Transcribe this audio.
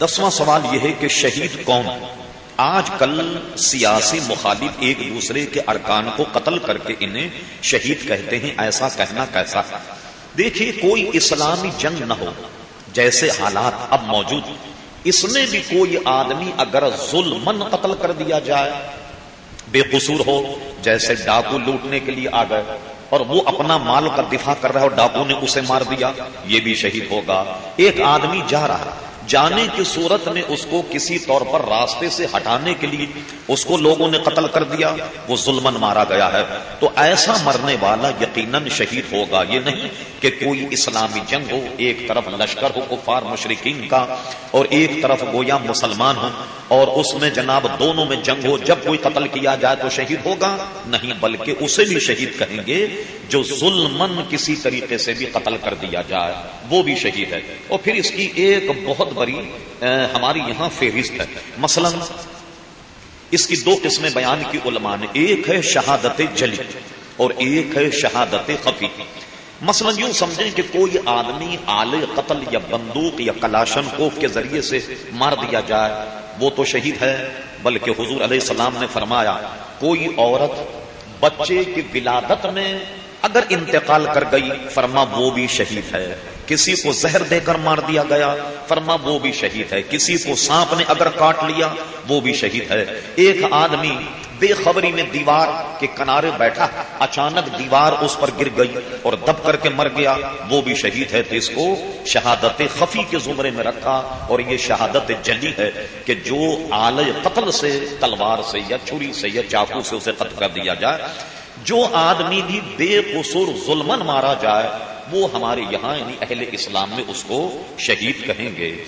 دسواں سوال یہ ہے کہ شہید کون؟ آج کل سیاسی مخالف ایک دوسرے کے ارکان کو قتل کر کے انہیں شہید کہتے ہیں، ایسا کہنا کیسا؟ دیکھیے، کوئی اسلامی جنگ نہ ہو، جیسے حالات اب موجود۔ اس میں بھی کوئی آدمی اگر ظلمن قتل کر دیا جائے، بے قصور ہو، جیسے ڈاکو لوٹنے کے لیے آ گئے اور وہ اپنا مال کا دفاع کر رہا ہے اور ڈاکو نے اسے مار دیا، یہ بھی شہید ہوگا۔ ایک آدمی جا رہا ہے جانے کی صورت میں اس کو کسی طور پر راستے سے ہٹانے کے لیے اس کو لوگوں نے قتل کر دیا، وہ ظلمن مارا گیا ہے۔ تو ایسا مرنے والا یقیناً شہید ہوگا یہ نہیں کہ کوئی اسلامی جنگ ہو، ایک طرف لشکر ہو، کفار مشرقین کا، اور ایک طرف گویا مسلمان ہو اور اس میں جناب دونوں میں جنگ ہو، جب کوئی قتل کیا جائے تو شہید ہوگا۔ نہیں، بلکہ اسے بھی شہید کہیں گے جو ظلمن کسی طریقے سے بھی قتل کر دیا جائے، وہ بھی شہید ہے۔ اور پھر اس کی ایک بہت بڑی ہماری یہاں فہرست ہے۔ مثلا، اس کی دو قسمیں بیان کی علماء نے۔ ایک ہے شہادت جلی اور ایک ہے شہادت خفی۔ مثلا یوں سمجھیں کہ کوئی آدمی آلے قتل یا بندوق یا کلاشن کوف کے ذریعے سے مار دیا جائے، وہ تو شہید ہے۔ بلکہ حضور علیہ السلام نے فرمایا، کوئی عورت بچے کی ولادت میں اگر انتقال کر گئی، فرما وہ بھی شہید ہے۔ کسی کو زہر دے کر مار دیا گیا، فرما وہ بھی شہید ہے۔ کسی کو سانپ نے اگر کاٹ لیا، وہ بھی شہید ہے۔ ایک آدمی بے خبری میں دیوار کے کنارے بیٹھا، اچانک دیوار اس پر گر گئی اور دب کر کے مر گیا۔ وہ بھی شہید ہے تو اس کو شہادت خفی کے زمرے میں رکھا اور یہ شہادت جلی ہے کہ جو آل قتل سے، تلوار سے یا چھری سے یا چاقو سے اسے قتل کر دیا جائے۔ جو آدمی بھی بے قصور ظلمن مارا جائے، وہ ہمارے یہاں یعنی اہل اسلام میں اس کو شہید کہیں گے۔